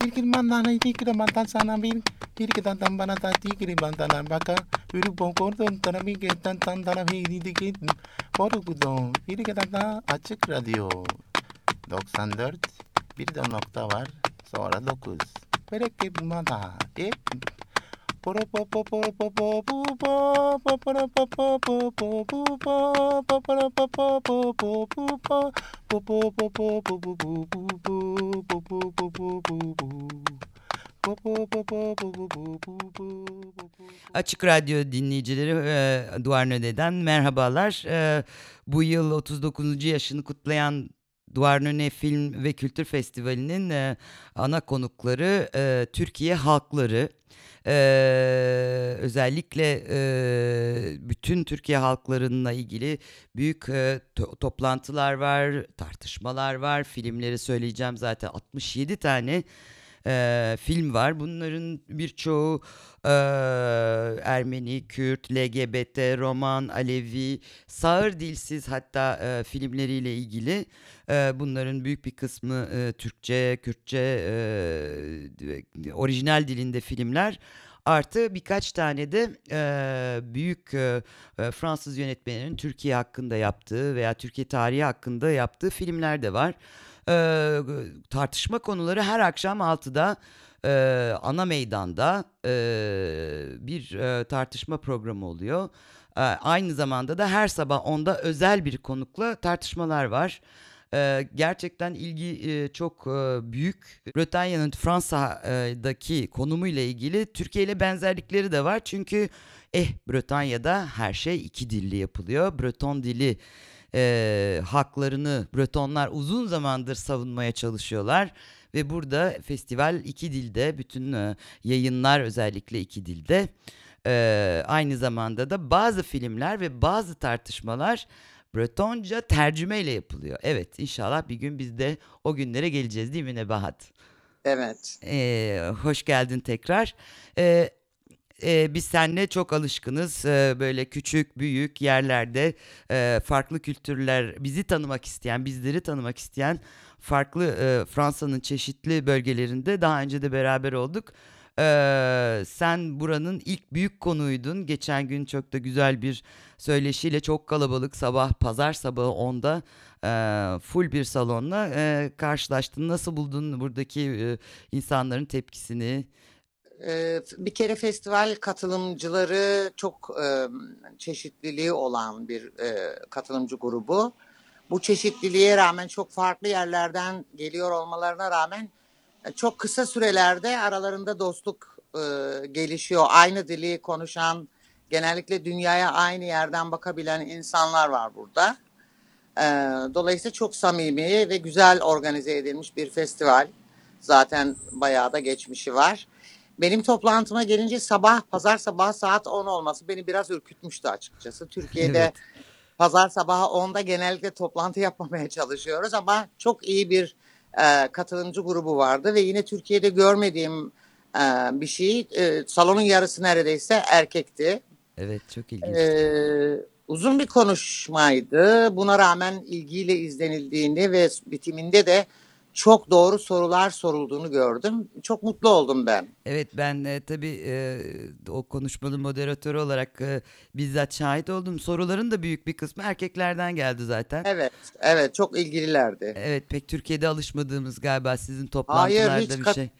Irkir mandana itikira mantan sana bin. Irkir tantan bana tatikiri mantana baka. Ürük bonkordon tana bin tan tan tana bin dikit. Borukudon. Irkir tantan açık radyo. 94 bir de nokta var. Sonra 9. Bereket manda. E Açık Radyo dinleyicileri e, Duvar Nöne'den merhabalar. E, bu yıl 39. yaşını kutlayan Duvar Nöne Film ve Kültür Festivali'nin e, ana konukları e, Türkiye halkları. Ee, özellikle e, bütün Türkiye halklarına ilgili büyük e, to- toplantılar var, tartışmalar var. Filmleri söyleyeceğim zaten 67 tane e, film var. Bunların birçoğu e, Ermeni, Kürt, LGBT, Roman, Alevi, sağır dilsiz hatta e, filmleriyle ilgili. E, bunların büyük bir kısmı e, Türkçe, Kürtçe, e, orijinal dilinde filmler. Artı birkaç tane de e, büyük e, Fransız yönetmenlerin Türkiye hakkında yaptığı veya Türkiye tarihi hakkında yaptığı filmler de var. E, tartışma konuları her akşam 6'da e, ana meydanda e, bir e, tartışma programı oluyor. E, aynı zamanda da her sabah onda özel bir konukla tartışmalar var. Ee, gerçekten ilgi e, çok e, büyük. Bretanya'nın Fransa'daki konumu ile ilgili Türkiye ile benzerlikleri de var. Çünkü eh Bretanya'da her şey iki dilli yapılıyor. Breton dili e, haklarını Bretonlar uzun zamandır savunmaya çalışıyorlar. Ve burada festival iki dilde, bütün e, yayınlar özellikle iki dilde. E, aynı zamanda da bazı filmler ve bazı tartışmalar Bretonca tercümeyle yapılıyor. Evet inşallah bir gün biz de o günlere geleceğiz değil mi Nebahat? Evet. Ee, hoş geldin tekrar. Ee, e, biz seninle çok alışkınız ee, böyle küçük büyük yerlerde e, farklı kültürler bizi tanımak isteyen bizleri tanımak isteyen farklı e, Fransa'nın çeşitli bölgelerinde daha önce de beraber olduk. Ee, sen buranın ilk büyük konuydun. Geçen gün çok da güzel bir söyleşiyle çok kalabalık sabah pazar sabahı 10'da e, full bir salonla e, karşılaştın. Nasıl buldun buradaki e, insanların tepkisini? Ee, bir kere festival katılımcıları çok e, çeşitliliği olan bir e, katılımcı grubu. Bu çeşitliliğe rağmen çok farklı yerlerden geliyor olmalarına rağmen e, çok kısa sürelerde aralarında dostluk gelişiyor. Aynı dili konuşan, genellikle dünyaya aynı yerden bakabilen insanlar var burada. Dolayısıyla çok samimi ve güzel organize edilmiş bir festival. Zaten bayağı da geçmişi var. Benim toplantıma gelince sabah, pazar sabahı saat 10 olması beni biraz ürkütmüştü açıkçası. Türkiye'de evet. pazar sabahı 10'da genellikle toplantı yapmamaya çalışıyoruz ama çok iyi bir e, katılımcı grubu vardı ve yine Türkiye'de görmediğim e, bir şey. E, salonun yarısı neredeyse erkekti. Evet çok ilginç. E, uzun bir konuşmaydı. Buna rağmen ilgiyle izlenildiğini ve bitiminde de çok doğru sorular sorulduğunu gördüm. Çok mutlu oldum ben. Evet ben e, tabii e, o konuşmanın moderatörü olarak e, bizzat şahit oldum. Soruların da büyük bir kısmı erkeklerden geldi zaten. Evet, evet çok ilgililerdi. Evet pek Türkiye'de alışmadığımız galiba sizin toplantılarda Hayır, hiç bir şey.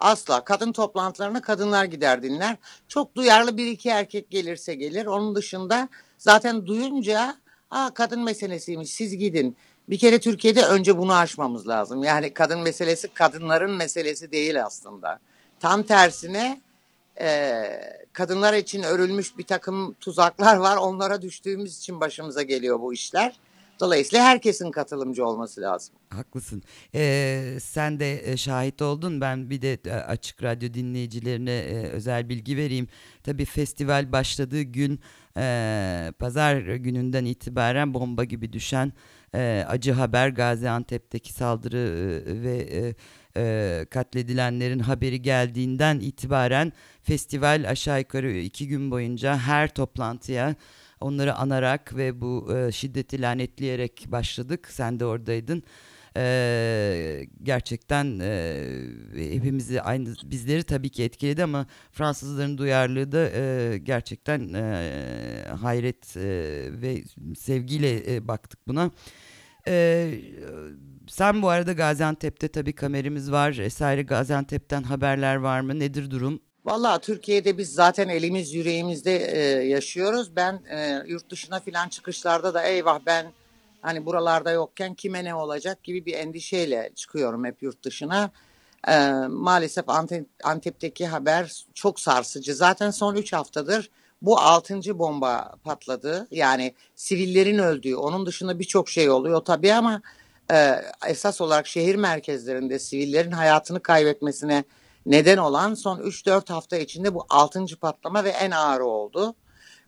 Asla. Kadın toplantılarına kadınlar gider dinler. Çok duyarlı bir iki erkek gelirse gelir. Onun dışında zaten duyunca Aa, kadın meselesiymiş siz gidin bir kere Türkiye'de önce bunu aşmamız lazım. Yani kadın meselesi kadınların meselesi değil aslında. Tam tersine e, kadınlar için örülmüş bir takım tuzaklar var. Onlara düştüğümüz için başımıza geliyor bu işler. Dolayısıyla herkesin katılımcı olması lazım. Haklısın. Ee, sen de e, şahit oldun. Ben bir de e, açık radyo dinleyicilerine e, özel bilgi vereyim. Tabii festival başladığı gün e, pazar gününden itibaren bomba gibi düşen e, acı haber Gaziantep'teki saldırı e, ve e, e, katledilenlerin haberi geldiğinden itibaren festival aşağı yukarı iki gün boyunca her toplantıya onları anarak ve bu e, şiddeti lanetleyerek başladık. Sen de oradaydın. E, gerçekten e, hepimizi aynı bizleri tabii ki etkiledi ama Fransızların duyarlılığı da e, gerçekten e, hayret e, ve sevgiyle e, baktık buna. E, sen bu arada Gaziantep'te tabii kamerimiz var. Esaire Gaziantep'ten haberler var mı? Nedir durum? Vallahi Türkiye'de biz zaten elimiz yüreğimizde e, yaşıyoruz. Ben e, yurt dışına filan çıkışlarda da eyvah ben hani buralarda yokken kime ne olacak gibi bir endişeyle çıkıyorum hep yurt dışına. E, maalesef Antep, Antep'teki haber çok sarsıcı. Zaten son 3 haftadır bu 6. bomba patladı. Yani sivillerin öldüğü, onun dışında birçok şey oluyor tabii ama e, esas olarak şehir merkezlerinde sivillerin hayatını kaybetmesine neden olan son 3-4 hafta içinde bu 6. patlama ve en ağırı oldu.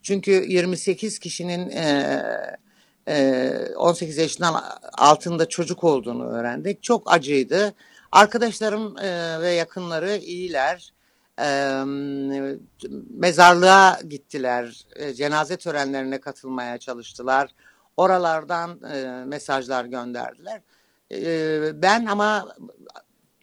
Çünkü 28 kişinin e, 18 yaşından altında çocuk olduğunu öğrendik. Çok acıydı. Arkadaşlarım e, ve yakınları iyiler. E, mezarlığa gittiler. E, cenaze törenlerine katılmaya çalıştılar. Oralardan e, mesajlar gönderdiler. Ben ama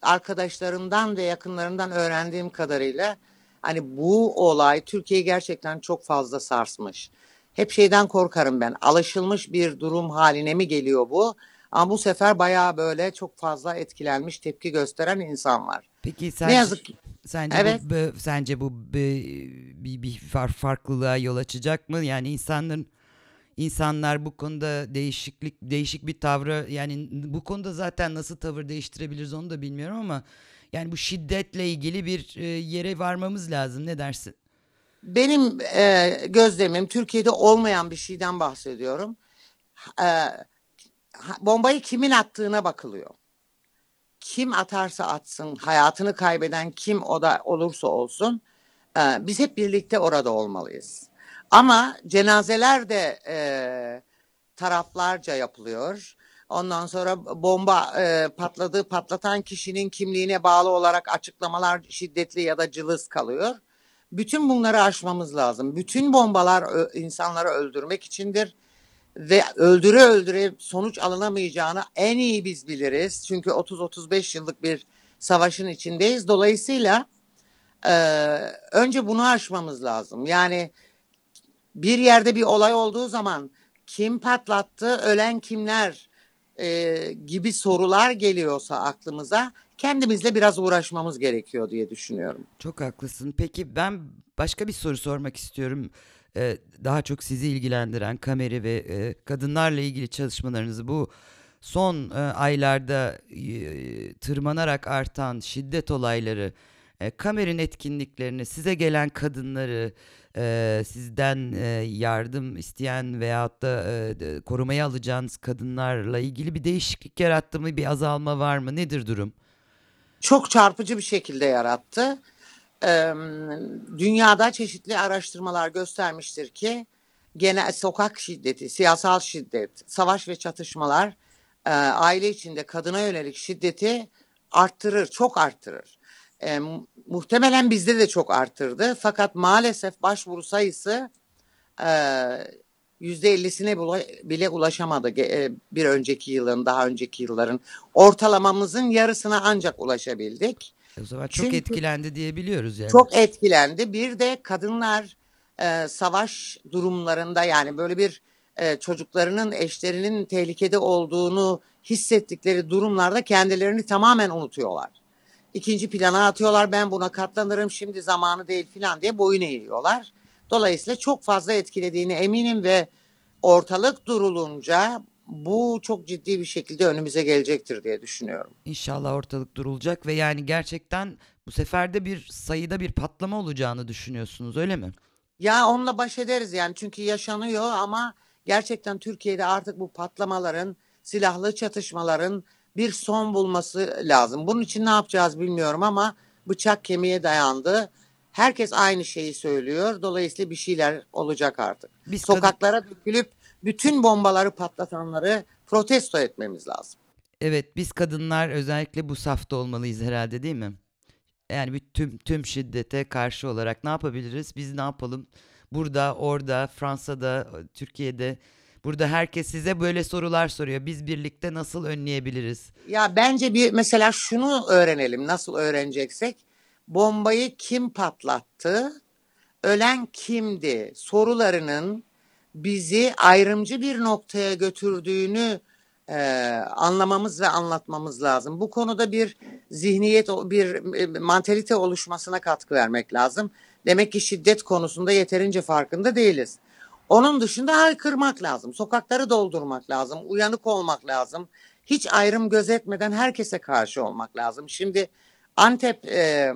arkadaşlarımdan ve yakınlarımdan öğrendiğim kadarıyla hani bu olay Türkiye'yi gerçekten çok fazla sarsmış. Hep şeyden korkarım ben. Alışılmış bir durum haline mi geliyor bu? Ama bu sefer bayağı böyle çok fazla etkilenmiş, tepki gösteren insan var. Peki sen ne yazık ki Sence evet. bu, sence bu bir, bir, farklılığa yol açacak mı? Yani insanların insanlar bu konuda değişiklik değişik bir tavrı yani bu konuda zaten nasıl tavır değiştirebiliriz onu da bilmiyorum ama yani bu şiddetle ilgili bir e, yere varmamız lazım. Ne dersin? Benim e, gözlemim Türkiye'de olmayan bir şeyden bahsediyorum. E, bombayı kimin attığına bakılıyor. Kim atarsa atsın, hayatını kaybeden kim o da olursa olsun, e, biz hep birlikte orada olmalıyız. Ama cenazeler de e, taraflarca yapılıyor. Ondan sonra bomba e, patladığı patlatan kişinin kimliğine bağlı olarak açıklamalar şiddetli ya da cılız kalıyor. Bütün bunları aşmamız lazım. Bütün bombalar insanları öldürmek içindir ve öldüre öldüre sonuç alınamayacağını en iyi biz biliriz. Çünkü 30-35 yıllık bir savaşın içindeyiz. Dolayısıyla e, önce bunu aşmamız lazım. Yani bir yerde bir olay olduğu zaman kim patlattı, ölen kimler e, gibi sorular geliyorsa aklımıza kendimizle biraz uğraşmamız gerekiyor diye düşünüyorum. Çok haklısın. Peki ben başka bir soru sormak istiyorum. Ee, daha çok sizi ilgilendiren kameri ve e, kadınlarla ilgili çalışmalarınızı bu son e, aylarda e, tırmanarak artan şiddet olayları, e, kamerin etkinliklerini, size gelen kadınları, e, sizden e, yardım isteyen veyahut da e, korumaya alacağınız kadınlarla ilgili bir değişiklik yarattı mı, bir azalma var mı? Nedir durum? çok çarpıcı bir şekilde yarattı. Ee, dünyada çeşitli araştırmalar göstermiştir ki gene sokak şiddeti, siyasal şiddet, savaş ve çatışmalar e, aile içinde kadına yönelik şiddeti arttırır, çok arttırır. E, muhtemelen bizde de çok arttırdı. Fakat maalesef başvuru sayısı e, %50'sine bile ulaşamadı e, e, bir önceki yılın, daha önceki yılların. Ortalamamızın yarısına ancak ulaşabildik. O zaman çok Çünkü etkilendi diyebiliyoruz yani. Çok etkilendi. Bir de kadınlar e, savaş durumlarında yani böyle bir e, çocuklarının eşlerinin tehlikede olduğunu hissettikleri durumlarda kendilerini tamamen unutuyorlar. İkinci plana atıyorlar ben buna katlanırım şimdi zamanı değil filan diye boyun eğiyorlar. Dolayısıyla çok fazla etkilediğini eminim ve ortalık durulunca bu çok ciddi bir şekilde önümüze gelecektir diye düşünüyorum. İnşallah ortalık durulacak ve yani gerçekten bu sefer de bir sayıda bir patlama olacağını düşünüyorsunuz öyle mi? Ya onunla baş ederiz yani çünkü yaşanıyor ama gerçekten Türkiye'de artık bu patlamaların, silahlı çatışmaların bir son bulması lazım. Bunun için ne yapacağız bilmiyorum ama bıçak kemiğe dayandı. Herkes aynı şeyi söylüyor. Dolayısıyla bir şeyler olacak artık. Biz Sokaklara kadın... dökülüp bütün bombaları patlatanları protesto etmemiz lazım. Evet biz kadınlar özellikle bu safta olmalıyız herhalde değil mi? Yani bir tüm tüm şiddete karşı olarak ne yapabiliriz? Biz ne yapalım? Burada, orada, Fransa'da, Türkiye'de Burada herkes size böyle sorular soruyor. Biz birlikte nasıl önleyebiliriz? Ya bence bir mesela şunu öğrenelim. Nasıl öğreneceksek? Bombayı kim patlattı? Ölen kimdi? Sorularının bizi ayrımcı bir noktaya götürdüğünü e, anlamamız ve anlatmamız lazım. Bu konuda bir zihniyet, bir e, mantalite oluşmasına katkı vermek lazım. Demek ki şiddet konusunda yeterince farkında değiliz. Onun dışında haykırmak lazım. Sokakları doldurmak lazım. Uyanık olmak lazım. Hiç ayrım gözetmeden herkese karşı olmak lazım. Şimdi Antep e,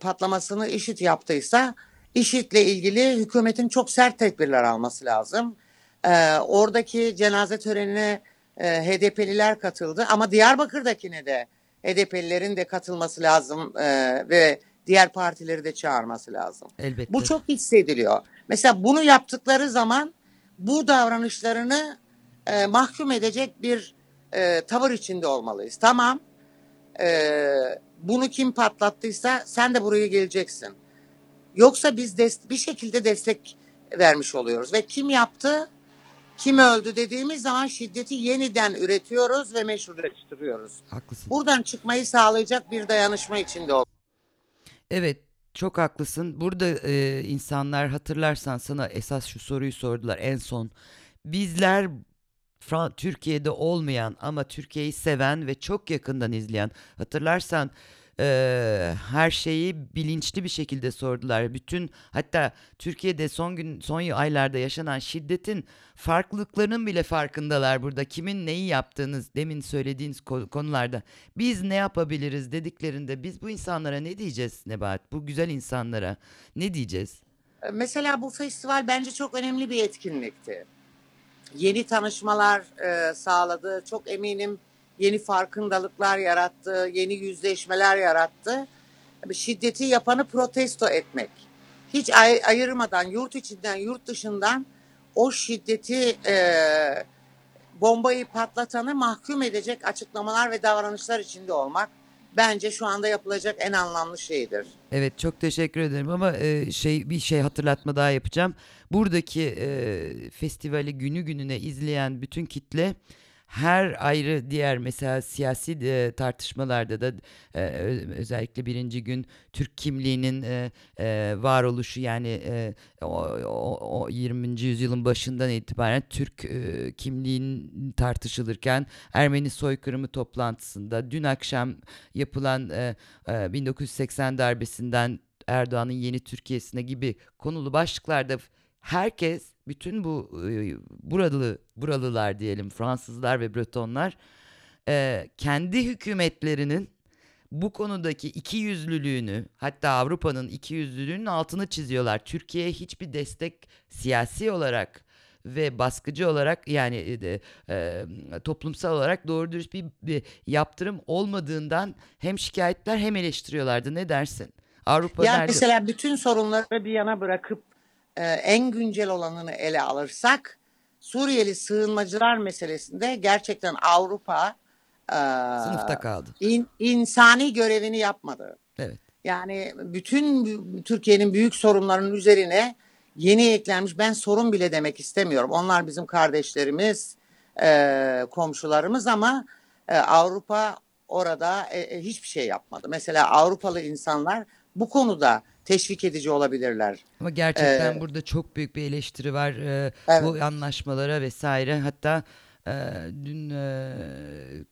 patlamasını IŞİD yaptıysa IŞİD'le ilgili hükümetin çok sert tedbirler alması lazım. E, oradaki cenaze törenine e, HDP'liler katıldı ama Diyarbakır'dakine de HDP'lilerin de katılması lazım e, ve diğer partileri de çağırması lazım. Elbette. Bu çok hissediliyor. Mesela bunu yaptıkları zaman bu davranışlarını e, mahkum edecek bir e, tavır içinde olmalıyız. Tamam e, bunu kim patlattıysa sen de buraya geleceksin. Yoksa biz bir şekilde destek vermiş oluyoruz ve kim yaptı kim öldü dediğimiz zaman şiddeti yeniden üretiyoruz ve meşruleştiriyoruz. Haklısın. Buradan çıkmayı sağlayacak bir dayanışma içinde ol. Evet çok haklısın. Burada e, insanlar hatırlarsan sana esas şu soruyu sordular en son. Bizler Türkiye'de olmayan ama Türkiye'yi seven ve çok yakından izleyen hatırlarsan e, her şeyi bilinçli bir şekilde sordular. Bütün hatta Türkiye'de son gün son aylarda yaşanan şiddetin farklılıklarının bile farkındalar burada. Kimin neyi yaptığınız demin söylediğiniz konularda biz ne yapabiliriz dediklerinde biz bu insanlara ne diyeceğiz Nebahat? Bu güzel insanlara ne diyeceğiz? Mesela bu festival bence çok önemli bir etkinlikti. Yeni tanışmalar e, sağladı. Çok eminim yeni farkındalıklar yarattı, yeni yüzleşmeler yarattı. Şiddeti yapanı protesto etmek. Hiç ay- ayırmadan yurt içinden yurt dışından o şiddeti e, bombayı patlatanı mahkum edecek açıklamalar ve davranışlar içinde olmak bence şu anda yapılacak en anlamlı şeydir. Evet çok teşekkür ederim ama e, şey bir şey hatırlatma daha yapacağım. Buradaki e, festivali günü gününe izleyen bütün kitle her ayrı diğer mesela siyasi e, tartışmalarda da e, özellikle birinci gün Türk kimliğinin e, e, varoluşu yani e, o, o, o 20. yüzyılın başından itibaren Türk e, kimliğin tartışılırken Ermeni soykırımı toplantısında dün akşam yapılan e, e, 1980 darbesinden Erdoğan'ın yeni Türkiye'sine gibi konulu başlıklarda herkes bütün bu buralı buralılar diyelim Fransızlar ve Bretonlar kendi hükümetlerinin bu konudaki iki yüzlülüğünü hatta Avrupa'nın iki yüzlülüğünün altını çiziyorlar. Türkiye'ye hiçbir destek siyasi olarak ve baskıcı olarak yani e, e, toplumsal olarak doğru dürüst bir, bir yaptırım olmadığından hem şikayetler hem eleştiriyorlardı. Ne dersin? Avrupa ya nerede? mesela bütün sorunları bir yana bırakıp e, en güncel olanını ele alırsak Suriyeli sığınmacılar meselesinde gerçekten Avrupa e, sınıfta kaldı. In, insani görevini yapmadı. Evet. Yani bütün Türkiye'nin büyük sorunlarının üzerine yeni eklenmiş ben sorun bile demek istemiyorum. Onlar bizim kardeşlerimiz, e, komşularımız ama e, Avrupa orada e, e, hiçbir şey yapmadı. Mesela Avrupalı insanlar bu konuda teşvik edici olabilirler. Ama gerçekten ee, burada çok büyük bir eleştiri var ee, evet. bu anlaşmalara vesaire. Hatta e, dün e,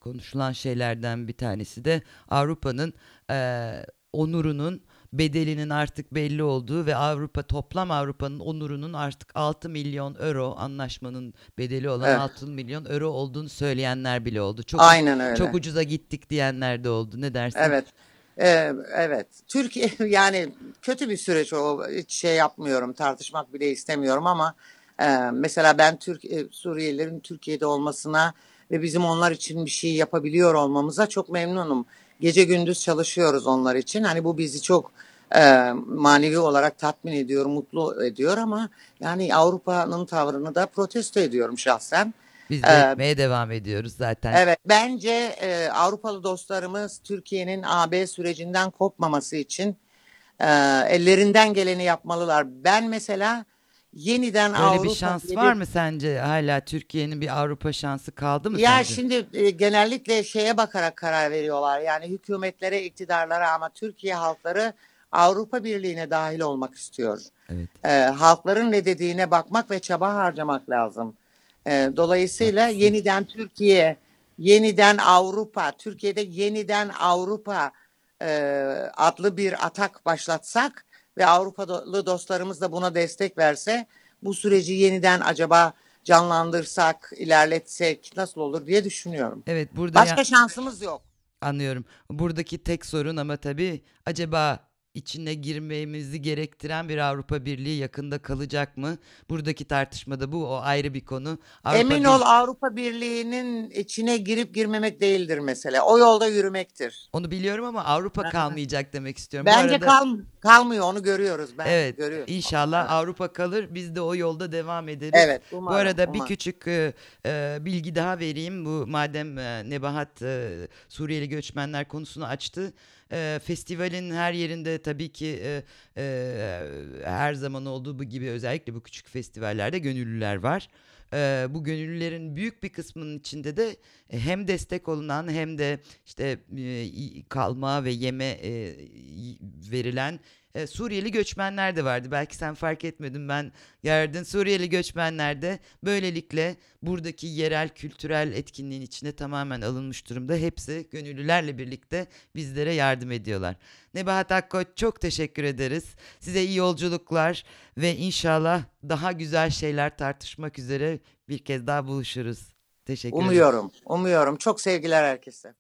konuşulan şeylerden bir tanesi de Avrupa'nın e, onurunun bedelinin artık belli olduğu ve Avrupa toplam Avrupa'nın onurunun artık 6 milyon euro anlaşmanın bedeli olan evet. 6 milyon euro olduğunu söyleyenler bile oldu. Çok Aynen öyle. Çok ucuza gittik diyenler de oldu. Ne dersin? Evet. Ee, evet. Türkiye yani kötü bir süreç o. Hiç şey yapmıyorum. Tartışmak bile istemiyorum ama e, mesela ben Türk e, Suriyelilerin Türkiye'de olmasına ve bizim onlar için bir şey yapabiliyor olmamıza çok memnunum. Gece gündüz çalışıyoruz onlar için. Hani bu bizi çok e, manevi olarak tatmin ediyor, mutlu ediyor ama yani Avrupa'nın tavrını da protesto ediyorum şahsen. Biz de ee, devam ediyoruz zaten. Evet bence e, Avrupalı dostlarımız Türkiye'nin AB sürecinden kopmaması için e, ellerinden geleni yapmalılar. Ben mesela yeniden Böyle Avrupa bir şans diye var mı sence? Hala Türkiye'nin bir Avrupa şansı kaldı mı Ya sence? şimdi e, genellikle şeye bakarak karar veriyorlar. Yani hükümetlere, iktidarlara ama Türkiye halkları Avrupa Birliği'ne dahil olmak istiyor. Evet. E, halkların ne dediğine bakmak ve çaba harcamak lazım. E, dolayısıyla yeniden Türkiye, yeniden Avrupa, Türkiye'de yeniden Avrupa e, adlı bir atak başlatsak ve Avrupalı dostlarımız da buna destek verse bu süreci yeniden acaba canlandırsak, ilerletsek nasıl olur diye düşünüyorum. Evet burada ya- Başka şansımız yok. Anlıyorum. Buradaki tek sorun ama tabii acaba içine girmemizi gerektiren bir Avrupa Birliği yakında kalacak mı? Buradaki tartışmada bu o ayrı bir konu. Avrupa Emin Bir- ol Avrupa Birliği'nin içine girip girmemek değildir mesele. O yolda yürümektir. Onu biliyorum ama Avrupa kalmayacak demek istiyorum. Bu Bence arada- kal, kalmıyor onu görüyoruz. Ben Evet, görüyorum. inşallah Avrupa kalır. Biz de o yolda devam ederiz. Evet, Bu umarım, arada bir umarım. küçük e, e, bilgi daha vereyim. Bu madem e, Nebahat e, Suriyeli göçmenler konusunu açtı. E, festivalin her yerinde tabii ki e, e, her zaman olduğu gibi özellikle bu küçük festivallerde gönüllüler var. E, bu gönüllülerin büyük bir kısmının içinde de e, hem destek olunan hem de işte e, kalma ve yeme e, verilen e, Suriyeli göçmenler de vardı. Belki sen fark etmedin ben gördün. Suriyeli göçmenler de böylelikle buradaki yerel kültürel etkinliğin içine tamamen alınmış durumda. Hepsi gönüllülerle birlikte bizlere yardım ediyorlar. Nebahat Akkoç çok teşekkür ederiz. Size iyi yolculuklar ve inşallah daha güzel şeyler tartışmak üzere bir kez daha buluşuruz. Teşekkür ederim. Umuyorum, umuyorum. Çok sevgiler herkese.